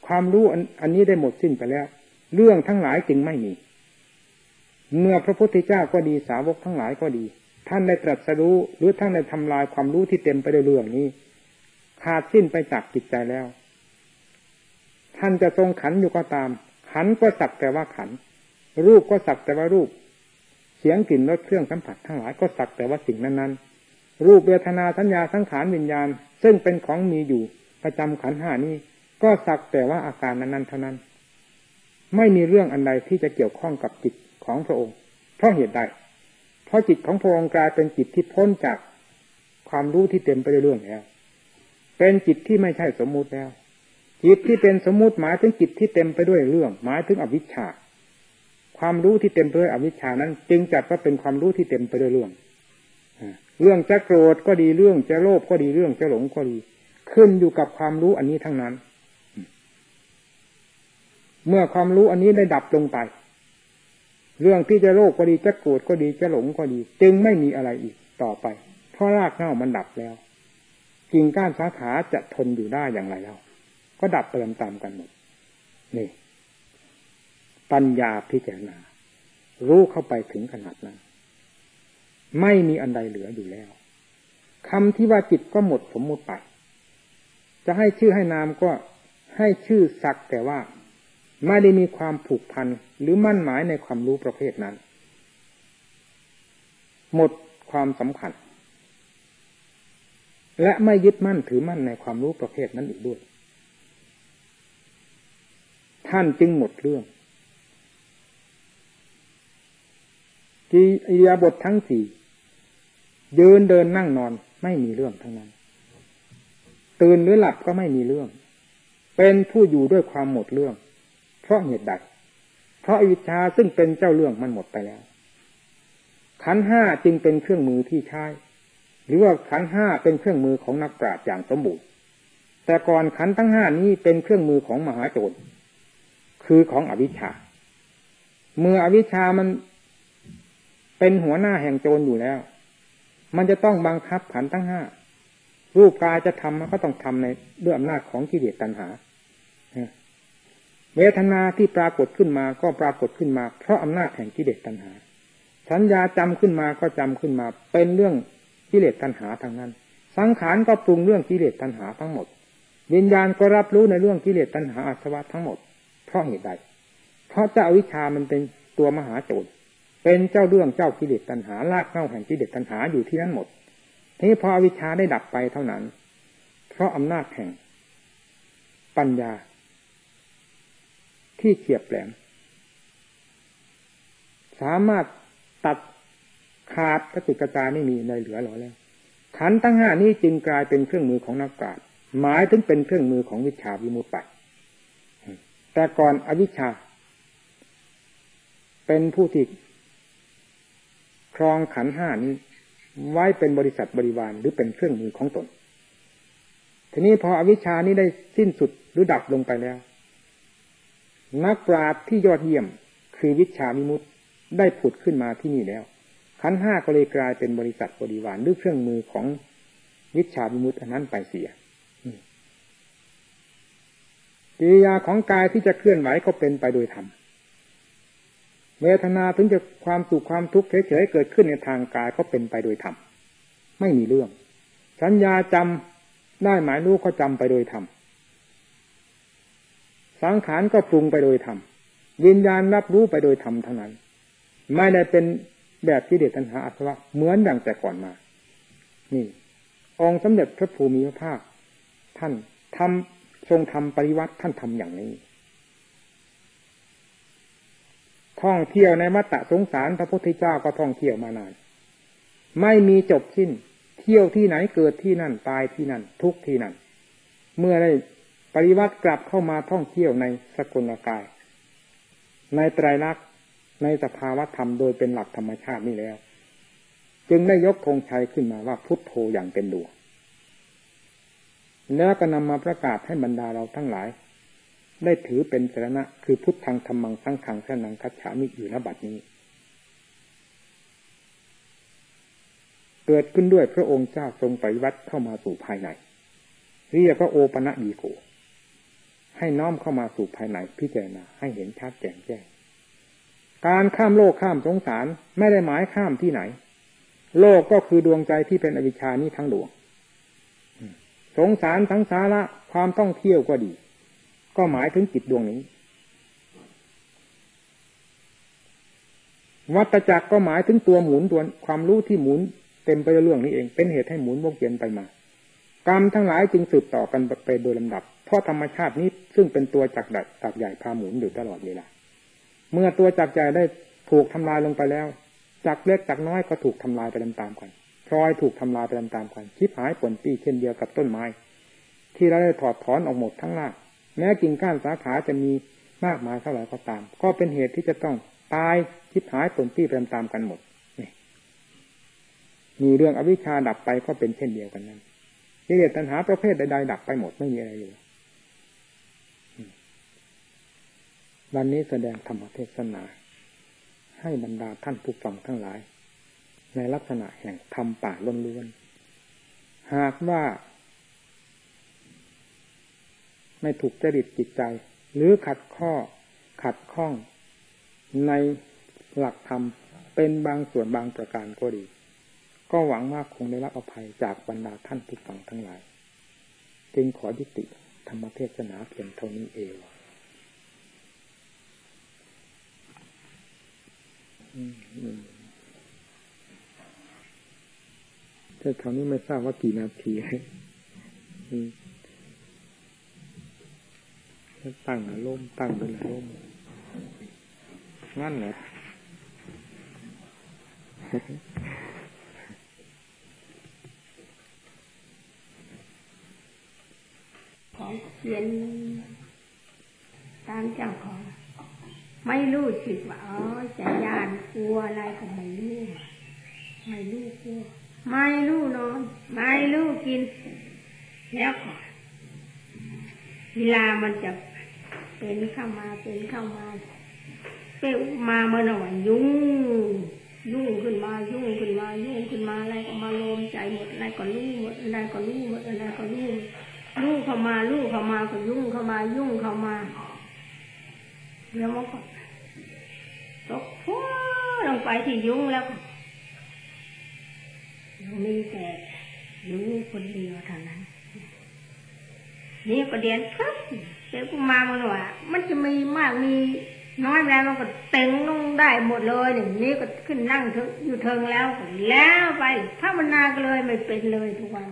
S2: ความรู้อันนี้ได้หมดสิ้นไปแล้ว เรื่องทั้งหลายจึงไม่มี เมื่อพระพุทธเจ้าก็ดีสาวกทั้งหลายก็ดี ท่านได้ตรัสรู้หรือท่านได้ทำลายความรู้ที่เต็มไปด้วยเรื่องนี้ ขาดสิ้นไปจากจิตใจแล้ว ท่านจะทรงขันอยู่ก็ตาม ขันก็สักแต่ว่าขัน รูปก็สักแต่ว่ารูป เสียงกลิ่นรสเครื่องสัมผัสทั้งหลายก็สักแต่ว่าสิ่งนั้นๆรูปเวทนาสัญญาสังขารวิญญาณ ซึ่งเป็นของมีอยู่ประจำขันห้านี้ ก็สักแต่ว่าอาการนั้นๆเท่านั้น ไม่มีเรื่องอันใดที่จะเกี่ยวข้องกับจิตของพระองค์ เพราะเหตุใด เพราะจิตของพระองค์กลายเป็นจิตที่พ้นจากความรู้ที่เต็มไปด้วยเรื่องแล้ว เป็นจิตที่ไม่ใช่สมมุติแล้ว จิตที่เป็นสมมุติหมายถึงจิตที่เต็มไปด้วยเรื่อง หมายถึงอวิชชา ความรู้ที่เต็มไปด้วยอวิชชานั้น จึงจัดว่าเป็นความรู้ที่เต็มไปด้วยเรื่อง เรื่องจะโกรธก็ดีเรื่องจะโลภก็ดีเรื่องจะหลงก็ดี ขึ้นอยู่กับความรู้อันนี้ทั้งนั้น เมื่อความรู้อันนี้ได้ดับลงไป เรื่องที่จะโลภก็ดีจะโกรธก็ดีจะหลงก็ดี จึงไม่มีอะไรอีกต่อไป เพราะรากเหง้ามันดับแล้วกิ่งก้านสาขาจะทนอยู่ได้อย่างไรแล้วก็ดับไปตามๆกันหมดนี่ ปัญญาพิจารณา รู้เข้าไปถึงขนาดนั้น ไม่มีอันใดเหลืออยู่แล้วคำที่ว่าจิตก็หมดสมมุติไป จะให้ชื่อให้นามก็ให้ชื่อสักแต่ว่า ไม่ได้มีความผูกพันหรือมั่นหมายในความรู้ประเภทนั้น หมดความสำคัญ และไม่ยึดมั่นถือมั่นในความรู้ประเภทนั้นอีกด้วย ท่านจึงหมดเรื่องกิริยาบททั้งสี่ยืนเดินนั่งนอนไม่มีเรื่องทั้งนั้น ตื่นหรือหลับก็ไม่มีเรื่อง เป็นผู้อยู่ด้วยความหมดเรื่อง เพราะเหตุใด เพราะอวิชชาซึ่งเป็นเจ้าเรื่องมันหมดไปแล้ว ขันห้าจึงเป็นเครื่องมือที่ใช้ หรือว่าขันห้าเป็นเครื่องมือของนักปราชญ์อย่างสมบูรณ์ แต่ก่อนขันทั้งห้านี้เป็นเครื่องมือของมหาโจร คือของอวิชชา เมื่ออวิชชามันเป็นหัวหน้าแห่งโจรอยู่แล้ว มันจะต้องบังคับขันทั้งห้ารูปกายจะทำมันก็ต้องทำในด้วยอำนาจของกิเลสตัณหา เวทนาที่ปรากฏขึ้นมาก็ปรากฏขึ้นมา เพราะอำนาจแห่งกิเลสตัณหา สัญญาจำขึ้นมาก็จำขึ้นมา เป็นเรื่องกิเลสตัณหาทางนั้น สังขารก็ปรุงเรื่องกิเลสตัณหาทั้งหมด วิญญาณก็รับรู้ในเรื่องกิเลสตัณหาอาสวะทั้งหมด เพราะเหตุใด เพราะเจ้าวิชามันเป็นตัวมหาโจร เป็นเจ้าเรื่องเจ้ากิเลสตัณหาลากเข้าแห่งกิเลสตัณหาอยู่ที่นั้นหมด ทีนี้พอวิชาได้ดับไปเท่านั้น เพราะอำนาจแห่งปัญญา ที่เฉียบแหลม สามารถตัดขาดกระตุกกระจายไม่มีในเหลือหรอแล้วขันตั้งห้านี้จึงกลายเป็นเครื่องมือของนักปราชญ์หมายถึงเป็นเครื่องมือของวิชาวิมุตติแต่ก่อนอวิชชา เป็นผู้ที่ครองขันห้านี้ไว้เป็นบริษัทบริวารหรือเป็นเครื่องมือของตน ทีนี้พออวิชานี้ได้สิ้นสุดหรือดับลงไปแล้ว นักปราชญ์ที่ยอดเยี่ยม คือวิชามิมุตได้ผุดขึ้นมาที่นี่แล้ว ขันห้าก็เลยกลายเป็นบริษัทบริวารหรือเครื่องมือของวิชามิมุตอันนั้นไปเสียกิริยาของกายที่จะเคลื่อนไหวก็เป็นไปโดยธรรมเวทนาถึงจะความสุขความทุกข์เฉยๆเกิดขึ้นในทางกายก็เป็นไปโดยธรรมไม่มีเรื่อง สัญญาจำได้หมายรู้ก็จำไปโดยธรรม สังขารก็ปรุงไปโดยธรรมวิญญาณรับรู้ไปโดยธรรมเท่านั้น ไม่ได้เป็นแบบที่เดชตัณหาอัศวะเหมือนอย่งแต่ก่อนมา นี่ องค์สมเด็จพระภูมิพระภาค ท่านทำทรงทำปริวัติท่านทำอย่างนี้ ท่องเที่ยวในมัตตะสงสารพระพุทธเจ้าก็ท่องเที่ยวมานาน ไม่มีจบสิ้น เที่ยวที่ไหนเกิดที่นั่นตายที่นั่น ทุกที่นั่น เมื่อได้ ปริวัติกลับเข้ามาท่องเที่ยวในสกุลกาย ในไตรลักษณ์ในสภาวะธรรมโดยเป็นหลักธรรมชาตินี่แล้ว จึงได้ยกธงชัยขึ้นมาว่าพุทโธอย่างเป็นดวงแล้วก็นำมาประกาศให้บรรดาเราทั้งหลาย ได้ถือเป็นสรณะคือพุทธังธรรมังสังขังสนังคัจฉามิอยู่ณบัดนี้ เกิดขึ้นด้วยพระองค์เจ้าทรงปฏิวัติเข้ามาสู่ภายในเรียกว่าโอปะดีโก ให้น้อมเข้ามาสู่ภายในพิจารณาให้เห็นชัดแจ่มแจ้งการข้ามโลกข้ามสงสารไม่ได้หมายข้ามที่ไหน โลกก็คือดวงใจที่เป็นอวิชชานี้ทั้งดวงสงสารทั้งสาระความต้องเที่ยวก็ดี ก็หมายถึงจิตดวงนี้ วัตจักรก็หมายถึงตัวหมุนตัวความรู้ที่หมุนเต็มไปด้วยเรื่องนี้เอง เป็นเหตุให้หมุนวงเวียนไปมา กรรมทั้งหลายจึงสืบต่อกันไปโดยลำดับ เพราะธรรมชาตินี้ซึ่งเป็นตัวจักรดัดจักใหญ่พาหมุนอยู่ตลอดเวลาเมื่อตัวจักรใหญ่ได้ถูกทำลายลงไปแล้วจักรเล็กจักรน้อยก็ถูกทำลายไปตามๆกันพลอยถูกทำลายไปตามๆกันชิบหายผลปีเช่นเดียวกับต้นไม้ ที่เราได้ถอดถอนออกหมดทั้งรากแม้กิ่งก้านสาขาจะมีมากมายเท่าไหร่ก็ตาม ก็เป็นเหตุที่จะต้องตายชิบหายผลปีไปตามๆกันหมดมีเรื่องอวิชชาดับไปก็เป็นเช่นเดียวกันนั้น กิเลสตัณหาประเภทใดๆดับไปหมดไม่มีอะไรเลยวันนี้แสดงธรรมเทศนา ให้บรรดาท่านผู้ฟังทั้งหลาย ในลักษณะแห่งธรรมป่าล้วนๆหากว่า ไม่ถูกจริตจิตใจ หรือขัดข้อขัดข้องในหลักธรรมเป็นบางส่วนบางประการก็ดี ก็หวังว่าคงได้รับอภัยจากบรรดาท่านผู้ฟังทั้งหลาย จึงขอยุติธรรมเทศนาเพียงเท่านี้เองแต่คราวนี้ไม่ทราบว่ากี่นาทีตั้งอารมณ์ตั้งเป็นอารมณ์งั้นเหรอ
S3: ของเขียนตามเจ้าของ ไม่รู้สึกว่าอ๋อจะยานกลัวอะไรก็ไม่รู้ไม่รู้กลัวไม่รู้นอนไม่รู้กิน แล้วก็เว ลามันจะเป็นเข้ามาเป็นเข้ามาเป็นมาเมื่อหน่อยยุ่ง ยุ่งขึ้นมายุ่งขึ้นมา ยุ่งขึ้นมาอะไรก็มาโลมใจหมดอะไรก็รู้หมดอะไรก็รู้หมดอะไรก็รู้ลูกเข้ามาลูกเข้ามาก็ยุ่งเข้ามายุ่งเข้ามาแล้วมันก็ตกพัวลงไปที่ยุ่งแล้วก็มีแต่ยุ่งคนเดียวเท่านั้น นี่ก็เดียนครับเจ้ากูมามันว่ามันจะมีมากมีน้อยแล้วมันก็เต็งลงได้หมดเลยหนึ่งนี้ก็ขึ้นนั่งอยู่เทิงแล้วแล้วไปภาวนาก็เลยไม่เป็นเลยทุกวัน